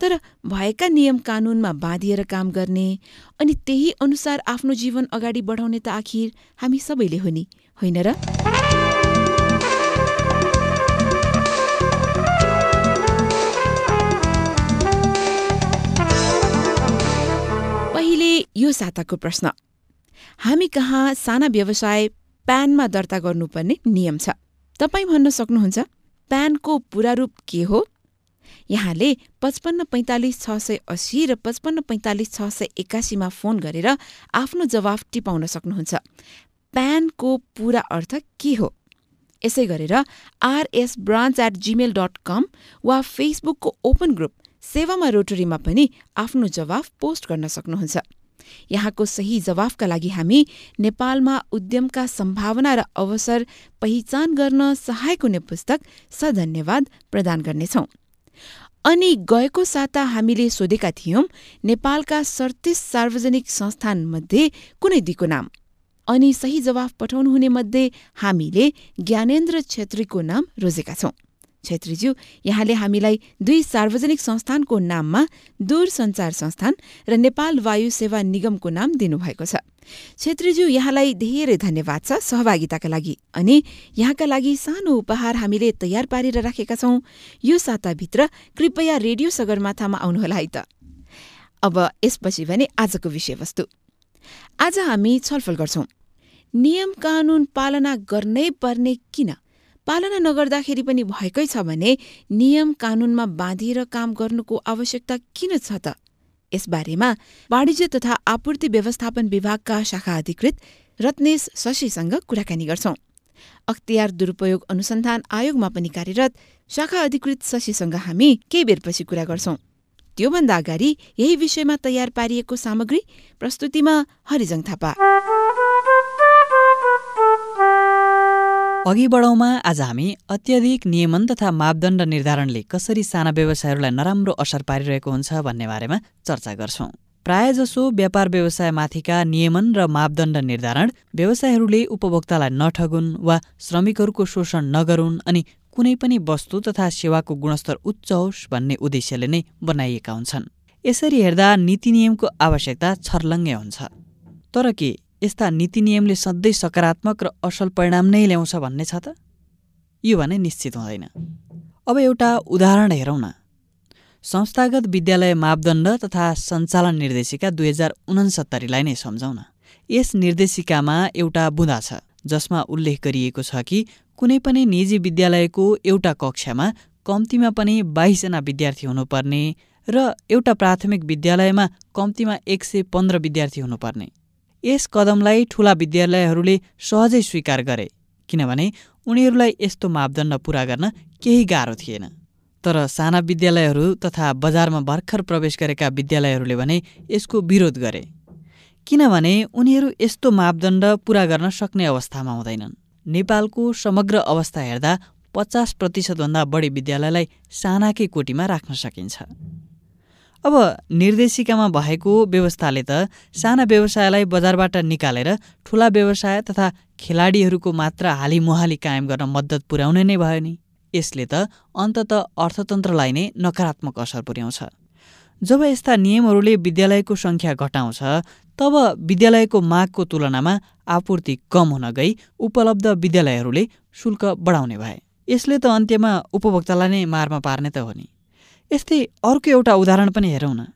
तर भएका नियम कानूनमा बाँधिएर काम गर्ने अनि त्यही अनुसार आफ्नो जीवन अगाडि बढाउने त आखिर हामी सबैले हो नि होइन र? पहिले यो साताको प्रश्न। हामी कहाँ साना व्यवसाय प्यानमा दर्ता गर्नुपर्ने नियम छ? तपाईँ भन्न सक्नुहुन्छ प्यानको पूरा रूप के हो? यहाँले पचपन्न पैँतालिस छ सय अस्सी र पचपन्न पैँतालिस छ सय एकासीमा फोन गरेर आफ्नो जवाफ टिपाउन सक्नुहुन्छ। प्यानको पूरा अर्थ के हो? यसै गरेर RS branch at Gmail dot com वा फेसबुकको ओपन ग्रुप सेवामा रोटरीमा पनि आफ्नो जवाफ पोस्ट गर्न सक्नुहुन्छ। यहाँको सही जवाफका लागि हामी नेपालमा उद्यमका सम्भावना र अवसर पहिचान गर्न सहायक हुने पुस्तक सधन्यवाद प्रदान गर्नेछौं। अनि गएको साता हामीले सोधेका थियौं नेपालका सडतिस सार्वजनिक संस्थानमध्ये कुनै दिको नाम। अनि सही जवाफ पठाउनुहुने मध्ये हामीले ज्ञानेन्द्र छेत्रीको नाम रोजेका छौं। छेत्रीज्यू यहाँले हामीलाई दुई सार्वजनिक संस्थानको नाममा दूरसञ्चार संस्थान र नेपाल वायु सेवा निगमको नाम दिनुभएको छ। छेत्रीज्यू यहाँलाई धेरै धन्यवाद छ सहभागिताका लागि। अनि यहाँका लागि सानो उपहार हामीले तयार पारेर राखेका छौं। यो साताभित्र कृपया रेडियो सगरमाथामा आउनुहोला है त। अब यसपछि भने आजको विषयवस्तु। आज हामी छलफल गर्छौं। नियम कानून पालना गर्नै पर्ने किन? पालना नगर्दाखेरि पनि भएकै छ भने नियम कानूनमा बाँधिएर काम गर्नुको आवश्यकता किन छ त? यसबारेमा वाणिज्य तथा आपूर्ति व्यवस्थापन विभागका शाखा अधिकृत रत्नेश शशीसँग कुराकानी गर्छौं। अख्तियार दुरूपयोग अनुसन्धान आयोगमा पनि कार्यरत शाखा अधिकृत शशीसँग हामी केही बेरपछि कुरा गर्छौं। त्योभन्दा अगाडि यही विषयमा तयार पारिएको सामग्री प्रस्तुतिमा हरिजङ थापा। अघि बढौँमा आज हामी अत्यधिक नियमन तथा मापदण्ड निर्धारणले कसरी साना व्यवसायहरूलाई नराम्रो असर पारिरहेको हुन्छ भन्ने बारेमा चर्चा गर्छौं। प्रायजसो व्यापार व्यवसायमाथिका नियमन र मापदण्ड निर्धारण व्यवसायहरूले उपभोक्तालाई नठगुन् वा श्रमिकहरूको शोषण नगरून् अनि कुनै पनि वस्तु तथा सेवाको गुणस्तर उच्च होस् भन्ने उद्देश्यले नै बनाइएका हुन्छन्। यसरी हेर्दा नीति नियमको आवश्यकता छर्लङ्गै हुन्छ। तर के यस्ता नीति नियमले सधैँ सकारात्मक र असल परिणाम नै ल्याउँछ भन्ने छ त? यो भने निश्चित हुँदैन। अब एउटा उदाहरण हेरौँ न। संस्थागत विद्यालय मापदण्ड तथा सञ्चालन निर्देशिका दुई हजार उनसत्तरीलाई नै सम्झौँ न। यस निर्देशिकामा एउटा बुँदा छ जसमा उल्लेख गरिएको छ कि कुनै पनि निजी विद्यालयको एउटा कक्षामा कम्तीमा पनि बाइसजना विद्यार्थी हुनुपर्ने र एउटा प्राथमिक विद्यालयमा कम्तीमा एक सय पन्ध्र विद्यार्थी हुनुपर्ने। यस कदमलाई ठूला विद्यालयहरूले सहजै स्वीकार गरे किनभने उनीहरूलाई यस्तो मापदण्ड पूरा गर्न केही गाह्रो थिएन। तर साना विद्यालयहरू तथा बजारमा भर्खर प्रवेश गरेका विद्यालयहरूले भने यसको विरोध गरे किनभने उनीहरू यस्तो मापदण्ड पूरा गर्न सक्ने अवस्थामा हुँदैनन्। नेपालको समग्र अवस्था हेर्दा पचास प्रतिशतभन्दा बढी विद्यालयलाई सानाकै कोटीमा राख्न सकिन्छ। अब निर्देशिकामा भएको व्यवस्थाले त साना व्यवसायलाई बजारबाट निकालेर ठुला व्यवसाय तथा खेलाडीहरूको मात्र हालिमुहाली कायम गर्न मद्दत पुर्याउने नै भयो नि। यसले त अन्तत अर्थतन्त्रलाई नै नकारात्मक असर पुर्याउँछ। जब यस्ता नियमहरूले विद्यालयको सङ्ख्या घटाउँछ तब विद्यालयको मागको तुलनामा आपूर्ति कम हुन गई उपलब्ध विद्यालयहरूले शुल्क बढाउने भए। यसले त अन्त्यमा उपभोक्तालाई नै मारमा पार्ने त हो नि। यस्तै अर्को एउटा उदाहरण पनि हेरौँ न।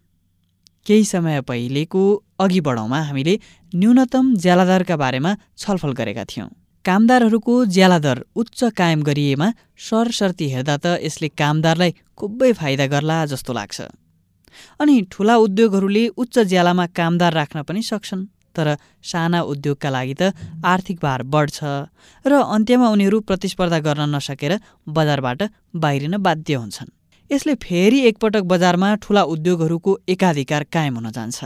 केही समय पहिलेको अघि बढौँमा हामीले न्यूनतम ज्यालादरका बारेमा छलफल गरेका थियौँ। कामदारहरूको ज्यालादर उच्च कायम गरिएमा सरसर्ती हेर्दा त यसले कामदारलाई खुबै फाइदा गर्ला जस्तो लाग्छ। अनि ठुला उद्योगहरूले उच्च ज्यालामा कामदार राख्न पनि सक्छन् तर साना उद्योगका लागि त आर्थिक भार बढ्छ र अन्त्यमा उनीहरू प्रतिस्पर्धा गर्न नसकेर बजारबाट बाहिरिन बाध्य हुन्छन्। यसले फेरि एकपटक बजारमा ठुला उद्योगहरूको एकाधिकार कायम हुन जान्छ।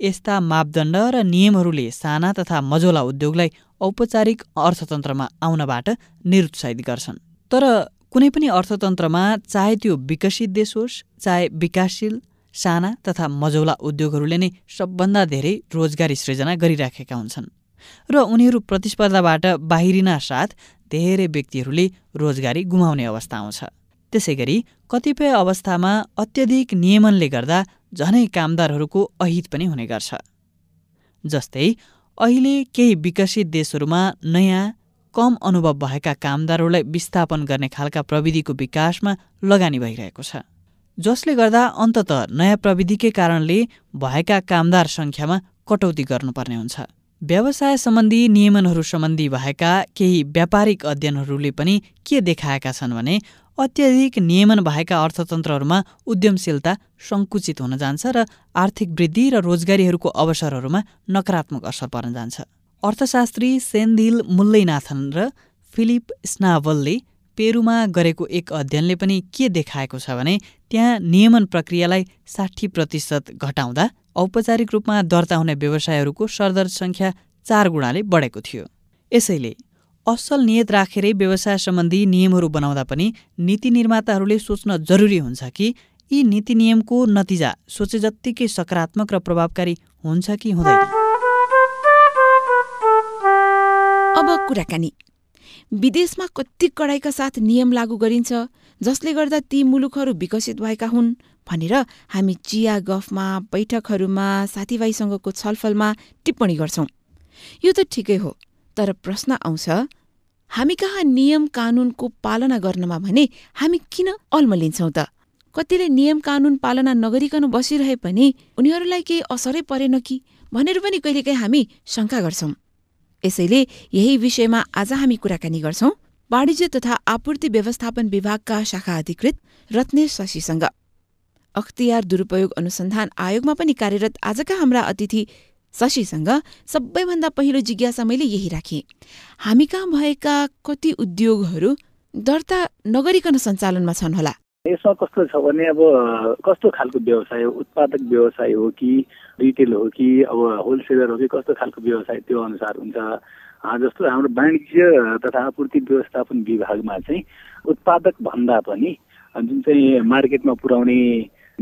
यस्ता मापदण्ड र नियमहरूले साना तथा मझौला उद्योगलाई औपचारिक अर्थतन्त्रमा आउनबाट निरुत्साहित गर्छन्। तर कुनै पनि अर्थतन्त्रमा चाहे त्यो विकसित देश होस् चाहे विकासशील साना तथा मझौला उद्योगहरूले नै सबभन्दा धेरै रोजगारी सृजना गरिराखेका हुन्छन् र उनीहरू प्रतिस्पर्धाबाट बाहिरिन साथ धेरै व्यक्तिहरूले रोजगारी गुमाउने अवस्था आउँछ। त्यसै गरी कतिपय अवस्थामा अत्यधिक नियमनले गर्दा झनै कामदारहरूको अहित पनि हुने गर्छ। जस्तै अहिले केही विकसित देशहरूमा नयाँ कम अनुभव भएका कामदारहरूलाई विस्थापन गर्ने खालका प्रविधिको विकासमा लगानी भइरहेको छ। जसले गर्दा अन्तत नयाँ प्रविधिकै कारणले भएका कामदार सङ्ख्यामा कटौती गर्नुपर्ने हुन्छ। व्यवसाय सम्बन्धी नियमनहरू सम्बन्धी भएका केही व्यापारिक अध्ययनहरूले पनि के देखाएका छन् भने अत्यधिक नियमन भएका अर्थतन्त्रहरूमा उद्यमशीलता सङ्कुचित हुन जान्छ र आर्थिक वृद्धि र रोजगारीहरूको अवसरहरूमा नकारात्मक असर पर्न जान्छ। अर्थशास्त्री सेन्दिल मुल्लैनाथन र फिलिप स्नावलले पेरुमा गरेको एक अध्ययनले पनि के देखाएको छ भने त्यहाँ नियमन प्रक्रियालाई साठी प्रतिशत घटाउँदा औपचारिक रूपमा दर्ता हुने व्यवसायहरूको सरदर सङ्ख्या चार गुणाले बढेको थियो। यसैले असल नियत राखेरै व्यवसाय सम्बन्धी नियमहरू बनाउँदा पनि नीति निर्माताहरूले सोच्न जरुरी हुन्छ कि यी नीति नियमको नतिजा सोचे जत्तिकै सकारात्मक र प्रभावकारी हुन्छ कि हुँदैन। अब कुराकानी। विदेशमा कति कडाइका साथ नियम लागू गरिन्छ जसले गर्दा ती मुलुकहरू विकसित भएका हुन् भनेर हामी चिया गफमा बैठकहरूमा साथीभाइसँगको छलफलमा टिप्पणी गर्छौं। यो त ठिकै हो तर प्रश्न आउँछ हामी कहाँ नियम कानूनको पालना गर्नमा भने हामी किन अल्मलिन्छौं त? कतिले नियम कानून पालना नगरिकन बसिरहे पनि उनीहरूलाई केही असरै परेन कि? भनेर पनि कहिलेकाहीँ हामी शङ्का गर्छौं। यसैले यही विषयमा आज हामी कुराकानी गर्छौं। वाणिज्य तथा आपूर्ति व्यवस्थापन विभागका शाखा अधिकृत रत्नेश शशीसँग। अख्तियार दुरूपयोग अनुसन्धान आयोगमा पनि कार्यरत आजका हाम्रा अतिथि शशीसँग सबैभन्दा पहिलो जिज्ञासा मैले यही राखेँ। हामी कहाँ भएका कति उद्योगहरू दर्ता नगरिकन सञ्चालनमा छन् होला? यसमा कस्तो छ भने अब कस्तो खालको व्यवसाय उत्पादक व्यवसाय हो कि रिटेल हो कि अब होलसेलर हो कि कस्तो खालको व्यवसाय त्यो अनुसार हुन्छ? जस्तो हाम्रो वाणिज्य तथा आपूर्ति व्यवस्थापन विभागमा चाहिँ उत्पादक भन्दा पनि जुन चाहिँ मार्केटमा पुर्याउने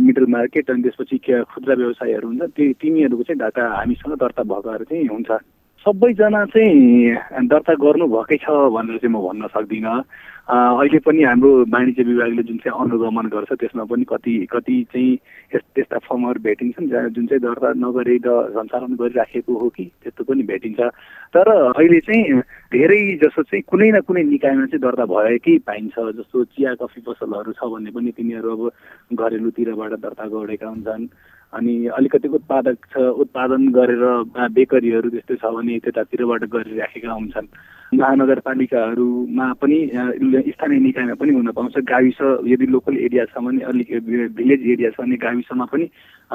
मिडल मार्केट अनि त्यसपछि खुद्रा व्यवसायहरू हुन्छ त्यो तिनीहरूको चाहिँ डाटा हामीसँग दर्ता भएकोहरू चाहिँ हुन्छ। सबैजना चाहिँ दर्ता गर्नुभएकै छ भनेर चाहिँ म भन्न सक्दिनँ। अहिले पनि हाम्रो वाणिज्य विभागले जुन चाहिँ अनुगमन गर्छ त्यसमा पनि कति कति चाहिँ त्यस्ता फर्महरू भेटिन्छन् जहाँ जुन चाहिँ दर्ता नगरे सञ्चालन गरिराखेको हो कि त्यस्तो पनि भेटिन्छ। तर अहिले चाहिँ धेरै जसो चाहिँ कुनै न कुनै निकायमा चाहिँ दर्ता भएकै पाइन्छ जस्तो चिया कफी पसलहरू छ भने पनि तिनीहरू अब घरेलुतिरबाट दर्ता गरेका हुन्छन्। अनि अलिकति उत्पादक छ उत्पादन गरेर बेकरीहरू त्यस्तो छ भने त्यतातिरबाट गरिराखेका हुन्छन्। महानगरपालिकाहरूमा पनि स्थानीय निकायमा पनि हुन पाउँछ। गाविस यदि लोकल एरिया छ भने अलिक भिलेज एरिया छ भने गाविसमा पनि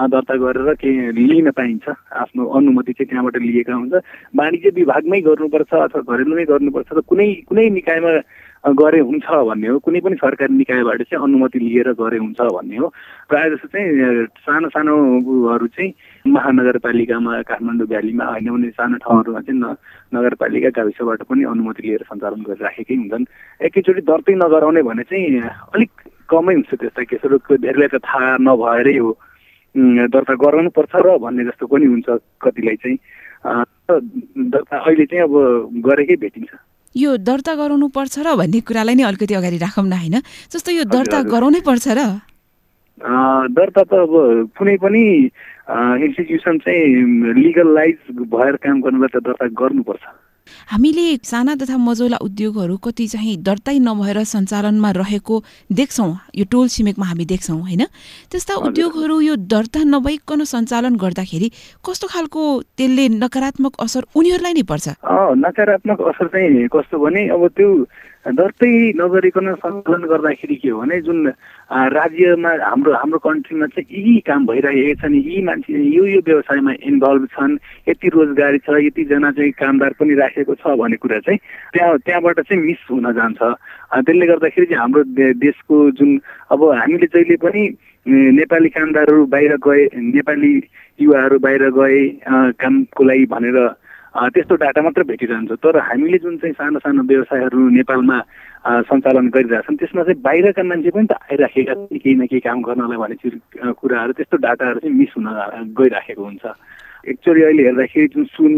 दर्ता गरेर के लिन पाइन्छ। आफ्नो अनुमति चाहिँ त्यहाँबाट लिएका हुन्छ। वाणिज्य विभागमै गर्नुपर्छ अथवा घरेलुमै गर्नुपर्छ त कुनै कुनै निकायमा गरे हुन्छ भन्ने हो। कुनै पनि सरकारी निकायबाट चाहिँ अनुमति लिएर गरे हुन्छ भन्ने हो। प्रायः जस्तो चाहिँ सानो सानोहरू चाहिँ महानगरपालिकामा काठमाडौँ भ्यालीमा होइन भने सानो ठाउँहरूमा चाहिँ नगरपालिका गाविसबाट पनि अनुमति लिएर सञ्चालन गरिराखेकै हुन्छन्। एकैचोटि दर्तै नगराउने भने चाहिँ अलिक कमै हुन्छ त्यस्ता केसहरू। धेरैलाई त थाहा नभएरै हो। दर्ता गराउनुपर्छ र भन्ने जस्तो पनि हुन्छ कतिलाई चाहिँ। दर्ता अहिले चाहिँ अब गरेकै भेटिन्छ। यो दर्ता गराउनु पर्छ र भन्ने कुरालाई नै अलिकति अगाडि राखौँ न होइन? जस्तो यो दर्ता गराउनै पर्छ र? दर्ता त अब कुनै पनि इन्स्टिट्युसन चाहिँ लिगलाइज भएर काम गर्नुलाई त दर्ता गर्नुपर्छ। हामीले साना तथा मझौला उद्योगहरू कति चाहिँ दर्तै नभएर सञ्चालनमा रहेको देख्छौँ। यो टोल छिमेकमा हामी देख्छौँ होइन? त्यस्ता उद्योगहरू यो दर्ता नभइकन सञ्चालन गर्दाखेरि कस्तो खालको त्यसले नकारात्मक असर उनीहरूलाई नै पर्छ? नकारात्मक असर चाहिँ कस्तो भने अब त्यो दर्तै नगरिकन सञ्चालन गर्दाखेरि के हो भने जुन राज्यमा हाम्रो हाम्रो कन्ट्रीमा चाहिँ यी काम भइरहेको छन् यी मान्छे यो यो व्यवसायमा इन्भल्भ छन् यति रोजगारी छ यतिजना चाहिँ कामदार पनि राखेको छ भन्ने कुरा चाहिँ त्यहाँ त्यहाँबाट चाहिँ मिस हुन जान्छ। त्यसले गर्दाखेरि चाहिँ हाम्रो देशको जुन अब हामीले जहिले पनि नेपाली कामदारहरू बाहिर गए नेपाली युवाहरू बाहिर गए कामको लागि भनेर त्यस्तो डाटा मात्र भेटिरहन्छ। तर हामीले जुन चाहिँ सानो सानो व्यवसायहरू नेपालमा सञ्चालन गरिरहेछन् त्यसमा चाहिँ बाहिरका मान्छे पनि त आइराखेका केही न केही काम गर्नलाई भने कुराहरू त्यस्तो डाटाहरू चाहिँ मिस हुन गइराखेको हुन्छ। एक्चुअली अहिले हेर्दाखेरि जुन सुन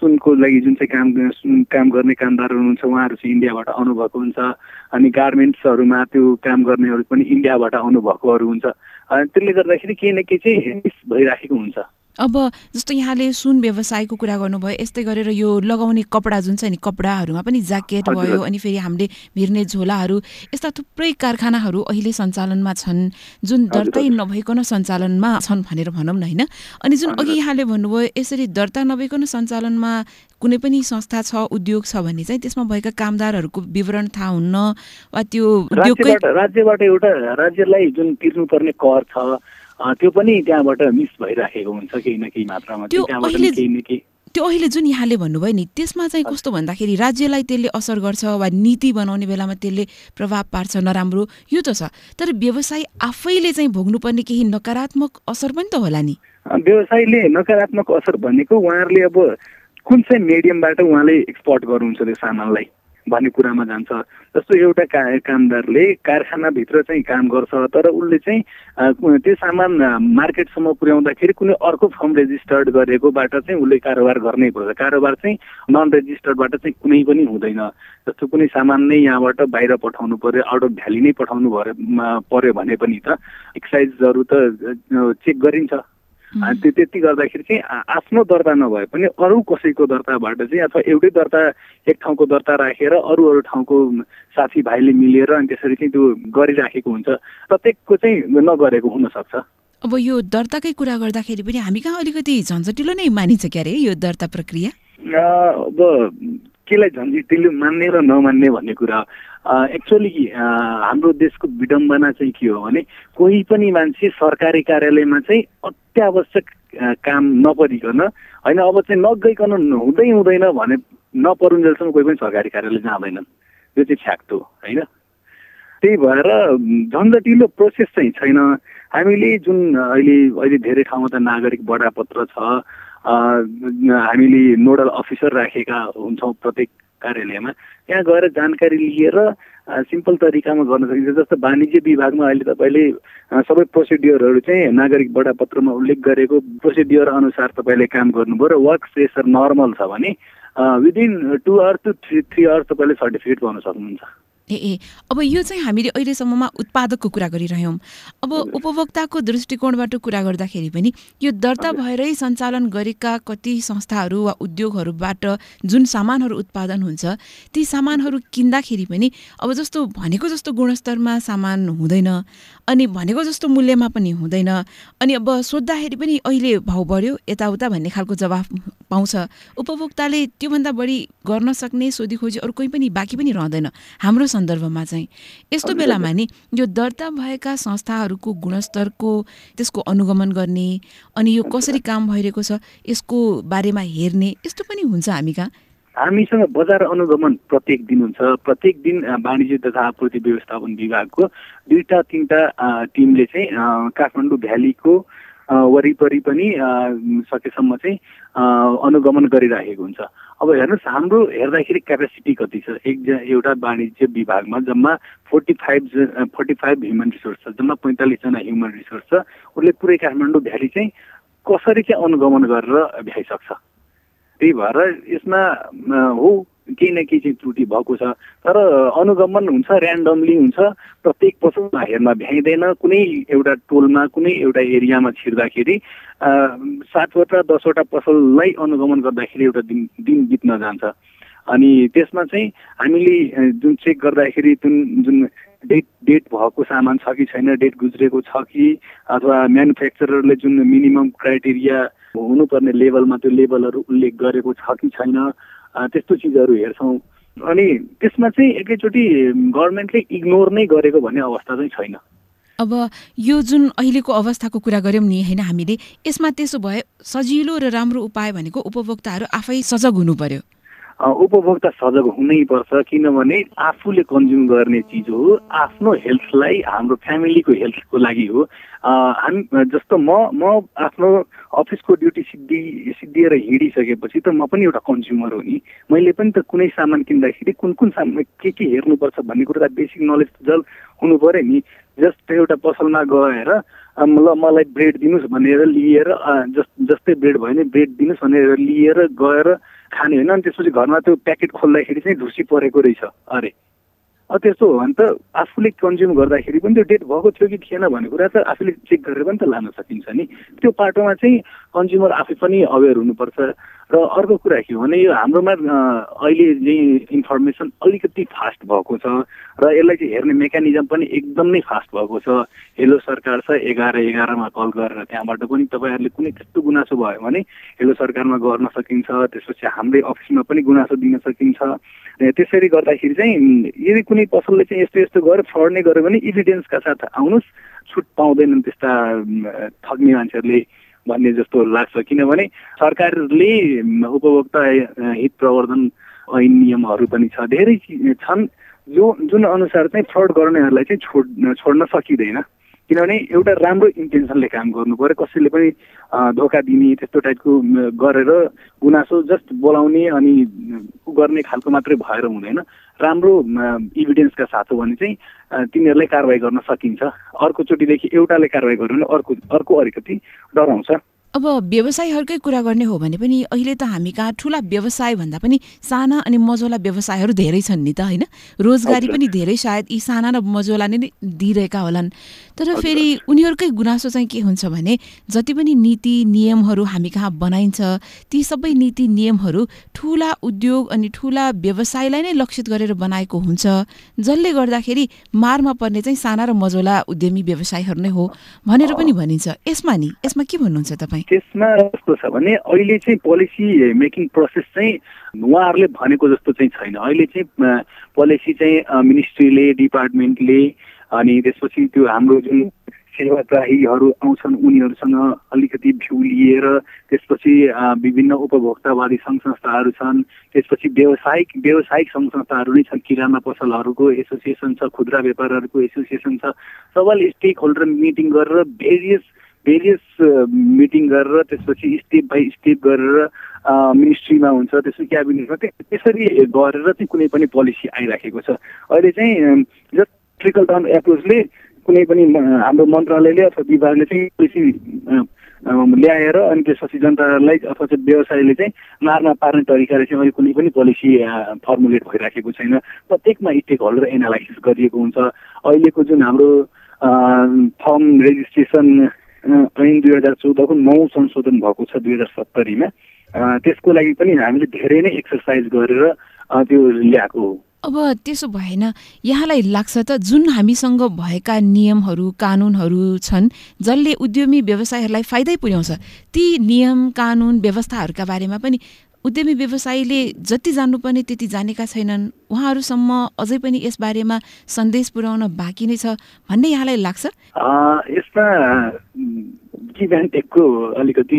सुनको लागि जुन चाहिँ काम सुन काम गर्ने कामदारहरू हुनुहुन्छ उहाँहरू चाहिँ इन्डियाबाट आउनुभएको हुन्छ। अनि गार्मेन्ट्सहरूमा त्यो काम गर्नेहरू पनि इन्डियाबाट आउनुभएकोहरू हुन्छ। त्यसले गर्दाखेरि केही न केही चाहिँ मिस भइराखेको हुन्छ। अब जस्तो यहाँले सुन व्यवसायको कुरा गर्नुभयो यस्तै गरेर यो लगाउने कपडा जुन छ नि कपडाहरूमा पनि ज्याकेट भयो अनि फेरि हामीले भिर्ने झोलाहरू यस्ता थुप्रै कारखानाहरू अहिले सञ्चालनमा छन् जुन दर्तै नभइकन सञ्चालनमा छन् भनेर भनौँ न होइन? अनि जुन अघि यहाँले भन्नुभयो यसरी दर्ता नभइकन सञ्चालनमा कुनै पनि संस्था छ उद्योग छ भने चाहिँ त्यसमा भएका कामदारहरूको विवरण थाहा हुन्न वा त्यो राज्यबाट एउटा राज्यलाई जुन तिर्नुपर्ने कर छ त्यो पनि त्यहाँबाट मिस भइराखेको हुन्छ केही न केही मात्रामा। त्यहाँबाट केही न केही। त्यो अहिले जुन यहाँले भन्नुभयो नि त्यसमा चाहिँ कस्तो भन्दाखेरि राज्यलाई त्यसले असर गर्छ वा नीति बनाउने बेलामा त्यसले प्रभाव पार्छ नराम्रो यो त छ। तर व्यवसाय आफैले चाहिँ भोग्नुपर्ने केही नकारात्मक असर पनि त होला नि। व्यवसायले नकारात्मक असर भनेको उहाँहरूले अब कुन चाहिँ मिडियमबाट उहाँले एक्सपोर्ट गर्नुहुन्छ त्यो सामानलाई? भन्ने कुरामा जान्छ। जस्तो एउटा का कामदारले कारखानाभित्र चाहिँ काम गर्छ तर उसले चाहिँ त्यो सामान मार्केटसम्म पुर्याउँदाखेरि कुनै अर्को फर्म रेजिस्टर्ड गरेकोबाट चाहिँ उसले कारोबार गर्नै पर्छ। कारोबार चाहिँ नन रेजिस्टर्डबाट चाहिँ कुनै पनि हुँदैन। जस्तो कुनै सामान नै यहाँबाट बाहिर पठाउनु पर्यो आउट अफ भ्याली नै पठाउनु पर्यो भने पनि त एक्साइजहरू त चेक गरिन्छ। त्यो त्यति गर्दाखेरि चाहिँ आफ्नो दर्ता नभए पनि अरू कसैको दर्ताबाट चाहिँ अथवा एउटै दर्ता एक ठाउँको दर्ता राखेर अरू अरू ठाउँको साथीभाइले मिलेर अनि त्यसरी चाहिँ त्यो गरिराखेको हुन्छ। प्रत्येकको चाहिँ नगरेको हुनसक्छ। अब यो दर्ताकै कुरा गर्दाखेरि पनि हामी कहाँ अलिकति झन्झटिलो नै मानिन्छ क्यारे यो दर्ता प्रक्रिया? अब केलाई झन्झटिलो मान्ने र नमान्ने भन्ने कुरा एक्चुअली हाम्रो देशको विडम्बना चाहिँ के हो भने कोही पनि मान्छे सरकारी कार्यालयमा चाहिँ अत्यावश्यक काम नपरिकन होइन अब चाहिँ नगइकन हुँदै हुँदैन भने नपरुन्जेलसम्म कोही पनि सरकारी कार्यालय जाँदैनन्। यो चाहिँ फ्याक्ट हो होइन? त्यही भएर झन्झटिलो प्रोसेस चाहिँ छैन। हामीले जुन अहिले अहिले धेरै ठाउँमा त नागरिक बडापत्र छ हामीले नोडल अफिसर राखेका हुन्छौँ प्रत्येक कार्यालयमा। त्यहाँ गएर जानकारी लिएर सिम्पल तरिकामा गर्न सकिन्छ। जस्तो वाणिज्य विभागमा अहिले तपाईँले सबै प्रोसिड्युरहरू चाहिँ नागरिक बडापत्रमा उल्लेख गरेको प्रोसिड्युर अनुसार तपाईँले काम गर्नुभयो र वर्क प्रेसर नर्मल छ भने within two hours two three three hours तपाईँले सर्टिफिकेट पाउन सक्नुहुन्छ। ए ए अब यो चाहिँ हामीले अहिलेसम्ममा उत्पादकको कुरा गरिरह्यौँ। अब उपभोक्ताको दृष्टिकोणबाट कुरा गर्दाखेरि पनि यो दर्ता भएरै सञ्चालन गरेका कति संस्थाहरू वा उद्योगहरूबाट जुन सामानहरू उत्पादन हुन्छ ती सामानहरू किन्दाखेरि पनि अब जस्तो भनेको जस्तो गुणस्तरमा सामान हुँदैन। अनि भनेको जस्तो मूल्यमा पनि हुँदैन। अनि अब सोद्धाखेरि पनि अहिले भाउ बढ्यो यताउता भन्ने खालको जवाफ पाउँछ। उपभोक्ताले त्योभन्दा बढी गर्न सक्ने सोधी खोजी अरू कोही पनि बाँकी पनि रहँदैन हाम्रो सन्दर्भमा चाहिँ। यस्तो बेलामा नि यो दर्ता भएका संस्थाहरूको गुणस्तरको त्यसको अनुगमन गर्ने अनि यो कसरी काम भइरहेको छ यसको बारेमा हेर्ने यस्तो पनि हुन्छ हामी कहाँ। हामीसँग बजार अनुगमन प्रत्येक दिन हुन्छ। प्रत्येक दिन वाणिज्य तथा आपूर्ति व्यवस्थापन विभागको दुईवटा तिनवटा टिमले चाहिँ काठमाडौँ भ्यालीको वरिपरि पनि सकेसम्म चाहिँ अनुगमन गरिराखेको हुन्छ। अब हेर्नुहोस् हाम्रो हेर्दाखेरि क्यापेसिटी कति छ? एक एउटा वाणिज्य विभागमा जम्मा forty five forty five human resource छ जम्मा पैँतालिसजना ह्युमन रिसोर्स छ। उसले पुरै काठमाडौँ भ्याली चाहिँ कसरी चाहिँ अनुगमन गरेर भ्याइसक्छ? त्यही भएर यसमा हो केही न केही चाहिँ त्रुटि भएको छ। तर अनुगमन हुन्छ ऱ्यान्डमली हुन्छ। प्रत्येक पसलमा हेर्न भ्याइँदैन। कुनै एउटा टोलमा कुनै एउटा एरियामा छिर्दाखेरि सातवटा दसवटा पसललाई अनुगमन गर्दाखेरि एउटा दिन दिन बित्न जान्छ। अनि त्यसमा चाहिँ हामीले जुन चेक गर्दाखेरि जुन जुन डेट डेट भएको सामान छ कि छैन डेट गुज्रेको छ कि अथवा म्यानुफ्याक्चररले जुन मिनिमम क्राइटेरिया हुनुपर्ने लेभलमा त्यो लेभलहरू उल्लेख गरेको छ कि छैन त्यस्तो चिजहरू हेर्छौँ। अनि त्यसमा चाहिँ एकैचोटि गभर्मेन्टले इग्नोर नै गरेको भन्ने अवस्था चाहिँ छैन। अब यो जुन अहिलेको अवस्थाको कुरा गऱ्यौँ नि होइन हामीले यसमा त्यसो भए सजिलो र राम्रो उपाय भनेको उपभोक्ताहरू आफै सजग हुनु पर्यो। उपभोक्ता सजग हुनैपर्छ किनभने आफूले कन्ज्युम गर्ने चिज हो आफ्नो हेल्थलाई हाम्रो फ्यामिलीको हेल्थको लागि हो। हामी जस्तो म म आफ्नो अफिसको ड्युटी सिद्धि सिद्धिएर हिँडिसकेपछि त म पनि एउटा कन्ज्युमर हो नि। मैले पनि त कुनै सामान किन्दाखेरि कुन कुन सामान के के हेर्नुपर्छ भन्ने कुरा त बेसिक नलेज जल हुनु पऱ्यो नि। जस्ट एउटा पसलमा गएर ल मलाई ब्रेड दिनुहोस् भनेर लिएर जस जस्तै ब्रेड भयो भने ब्रेड दिनुहोस् भनेर लिएर गएर खाने होइन अनि त्यसपछि घरमा त्यो प्याकेट खोल्दाखेरि चाहिँ ढुसी परेको रहेछ अरे। त्यस्तो हो भने त आफूले कन्ज्युम गर्दाखेरि पनि त्यो डेट भएको थियो कि थिएन भन्ने कुरा त आफूले चेक गरेर पनि त लान सकिन्छ नि। त्यो पाटोमा चाहिँ कन्ज्युमर आफै पनि अवेर हुनुपर्छ। र अर्को कुरा के हो भने यो हाम्रोमा अहिले चाहिँ इन्फर्मेसन अलिकति फास्ट भएको छ र यसलाई चाहिँ हेर्ने मेकानिजम पनि एकदम नै फास्ट भएको छ। हेलो सरकार छ एघार एघारमा कल गरेर त्यहाँबाट पनि तपाईँहरूले कुनै त्यस्तो गुनासो भयो भने हेलो सरकारमा गर्न सकिन्छ त्यसपछि हाम्रै अफिसमा पनि गुनासो दिन सकिन्छ। त्यसरी गर्दाखेरि चाहिँ यदि कुनै पसलले चाहिँ यस्तो यस्तो गरेर फ्रड नै गर्यो भने इभिडेन्सका साथ आउनुहोस् छुट पाउँदैनन् त्यस्ता ठग्ने मान्छेहरूले। भन्ने जस्तो लाग्छ। किनभने सरकारले उपभोक्ता हित प्रवर्धन ऐन नियमहरू पनि छ धेरै छन् जो जुन अनुसार चाहिँ फ्रड गर्नेहरूलाई चाहिँ छोड छोड्न सकिँदैन। किनभने एउटा राम्रो इन्टेन्सनले काम गर्नु पऱ्यो कसैले पनि धोका दिने त्यस्तो टाइपको गरेर गुनासो जस्ट बोलाउने अनि गर्ने खालको मात्रै भएर हुँदैन। राम्रो इभिडेन्सका साथ हो भने चाहिँ तिनीहरूलाई कारवाही गर्न सकिन्छ। अर्कोचोटिदेखि एउटाले कारवाही गर्यो भने अर्को अर्को अलिकति डराउँछ। अब व्यवसायहरूकै कुरा गर्ने हो भने पनि अहिले त हामी कहाँ ठुला व्यवसाय भन्दा पनि साना अनि मजोला व्यवसायहरू धेरै छन् नि त होइन? रोजगारी पनि धेरै सायद यी साना र मजोला नै दिइरहेका होलान्। तर फेरि उनीहरूकै गुनासो चाहिँ के हुन्छ भने जति पनि नीति नियमहरू हामी कहाँ बनाइन्छ ती सबै नीति नियमहरू ठुला उद्योग अनि ठुला व्यवसायलाई नै लक्षित गरेर बनाएको हुन्छ। जसले गर्दाखेरि मारमा पर्ने चाहिँ साना र मजोला उद्यमी व्यवसायहरू नै हो भनेर पनि भनिन्छ। यसमा नि यसमा के भन्नुहुन्छ तपाईँ? त्यसमा कस्तो छ भने अहिले चाहिँ पोलिसी मेकिङ प्रोसेस चाहिँ उहाँहरूले भनेको जस्तो चाहिँ छैन। अहिले चाहिँ पोलिसी चाहिँ मिनिस्ट्रीले डिपार्टमेन्टले अनि त्यसपछि त्यो हाम्रो जुन सेवाग्राहीहरू आउँछन् उनीहरूसँग अलिकति भ्यू लिएर त्यसपछि विभिन्न उपभोक्तावादी सङ्घ संस्थाहरू छन् त्यसपछि व्यावसायिक व्यावसायिक सङ्घ संस्थाहरू नै छन् किराना पसलहरूको एसोसिएसन छ खुद्रा व्यापारहरूको एसोसिएसन छ सबैले स्टेक होल्डर मिटिङ गरेर भेरियस भेरियस मिटिङ गरेर त्यसपछि स्टेप बाई स्टेप गरेर मिनिस्ट्रीमा हुन्छ त्यसपछि क्याबिनेटमा त्यसरी गरेर चाहिँ कुनै पनि पोलिसी आइराखेको छ। अहिले चाहिँ जस्ट ट्रिकल डाउन एप्रोचले कुनै पनि हाम्रो मन्त्रालयले अथवा विभागले चाहिँ पोलिसी ल्याएर अनि त्यसपछि जनतालाई अथवा चाहिँ व्यवसायले चाहिँ मार्न पार्ने तरिकाले चाहिँ अहिले कुनै पनि पोलिसी फर्मुलेट भइराखेको छैन। प्रत्येकमा स्टेक होल्डर एनालाइसिस गरिएको हुन्छ। अहिलेको जुन हाम्रो फर्म रेजिस्ट्रेसन ऐन दुई हजार चौधको नौ संशोधन भएको छ दुई हजार सत्तरीमा। त्यसको लागि पनि हामीले धेरै नै एक्सर्साइज गरेर त्यो ल्याएको हो। अब त्यसो भएन यहाँलाई लाग्छ त जुन हामीसँग भएका नियमहरू कानुनहरू छन् जसले उद्यमी व्यवसायहरूलाई फाइदै पुर्याउँछ ती नियम कानुन व्यवस्थाहरूका बारेमा पनि उद्यमी व्यवसायीले जति जान्नुपर्ने त्यति जानेका छैनन्। उहाँहरूसम्म अझै पनि यसबारेमा सन्देश पुर्याउन बाँकी नै छ भन्ने यहाँलाई लाग्छ? यसमा गिभ एन्ड टेकको अलिकति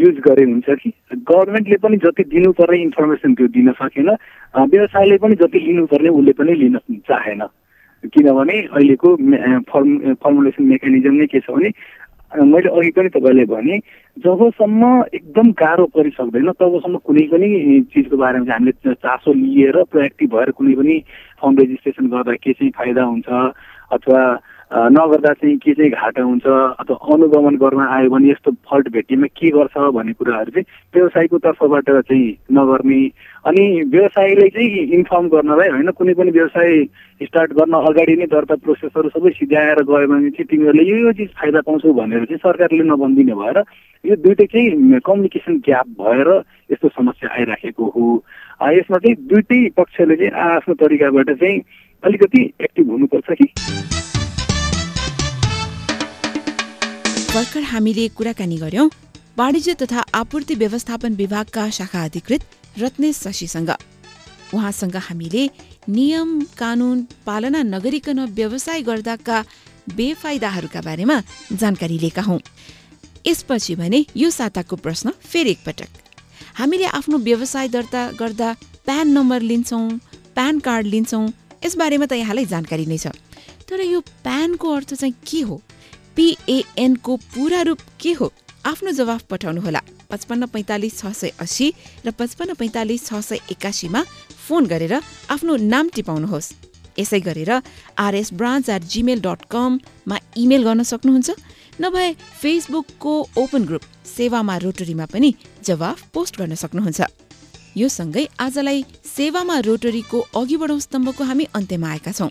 युज गरे हुन्छ कि। गभर्मेन्टले पनि जति दिनुपर्ने इन्फर्मेसन त्यो दिन सकेन। व्यवसायले पनि जति लिनुपर्ने उसले पनि लिन चाहेन। किनभने अहिलेको फर्म फर्मुलेसन मेकानिजम नै के छ भने मैले अघि पनि तपाईँले भने जबसम्म एकदम गाह्रो परिसक्दैन तबसम्म कुनै पनि चिजको बारेमा चाहिँ हामीले चासो लिएर प्रोएक्टिभ भएर कुनै पनि फर्म रेजिस्ट्रेसन गर्दा के चाहिँ फाइदा हुन्छ अथवा नगर्दा चाहिँ के चाहिँ घाटा हुन्छ अथवा अनुगमन गर्न आयो भने यस्तो फल्ट भेटिएमा के गर्छ भन्ने कुराहरू चाहिँ व्यवसायको तर्फबाट चाहिँ नगर्ने अनि व्यवसायीलाई चाहिँ इन्फर्म गर्नलाई होइन कुनै पनि व्यवसाय स्टार्ट गर्न अगाडि नै दर्ता प्रोसेसहरू सबै सिध्याएर गयो भने चाहिँ तिमीहरूले यो यो चिज फाइदा पाउँछौ भनेर चाहिँ सरकारले नभनिदिने भएर यो दुइटै चाहिँ कम्युनिकेसन ग्याप भएर यस्तो समस्या आइराखेको हो। यसमा चाहिँ दुइटै पक्षले चाहिँ आफ्नो तरिकाबाट चाहिँ अलिकति एक्टिभ हुनुपर्छ कि? भर्खर हामीले कुराकानी गर्यौं। वाणिज्य तथा आपूर्ति व्यवस्थापन विभागका शाखा अधिकृत रत्नेश शशीसँग। उहाँसँग हामीले नियम कानुन पालना नगरिकन व्यवसाय गर्दाका बेफाइदाहरूका बारेमा जानकारी लिएका हौँ। यसपछि भने यो साताको प्रश्न फेरि एकपटक। हामीले आफ्नो व्यवसाय दर्ता गर्दा प्यान नम्बर लिन्छौँ प्यान कार्ड लिन्छौँ यसबारेमा त यहाँलाई जानकारी नै छ। तर यो प्यानको अर्थ चाहिँ के हो? पिएएनको पुरा रूप के हो? आफ्नो जवाफ पठाउनुहोला। पचपन्न पैँतालिस छ सय अस्सी र पचपन्न पैँतालिस छ सय एकासीमा फोन गरेर आफ्नो नाम टिपाउनुहोस्। यसै गरेर RS branch at Gmail dot कममा इमेल गर्न सक्नुहुन्छ। नभए फेसबुकको ओपन ग्रुप सेवामा रोटरीमा पनि जवाफ पोस्ट गर्न सक्नुहुन्छ। यो सँगै आजलाई सेवामा रोटरीको अघि बढौँ स्तम्भको हामी अन्त्यमा आएका छौँ।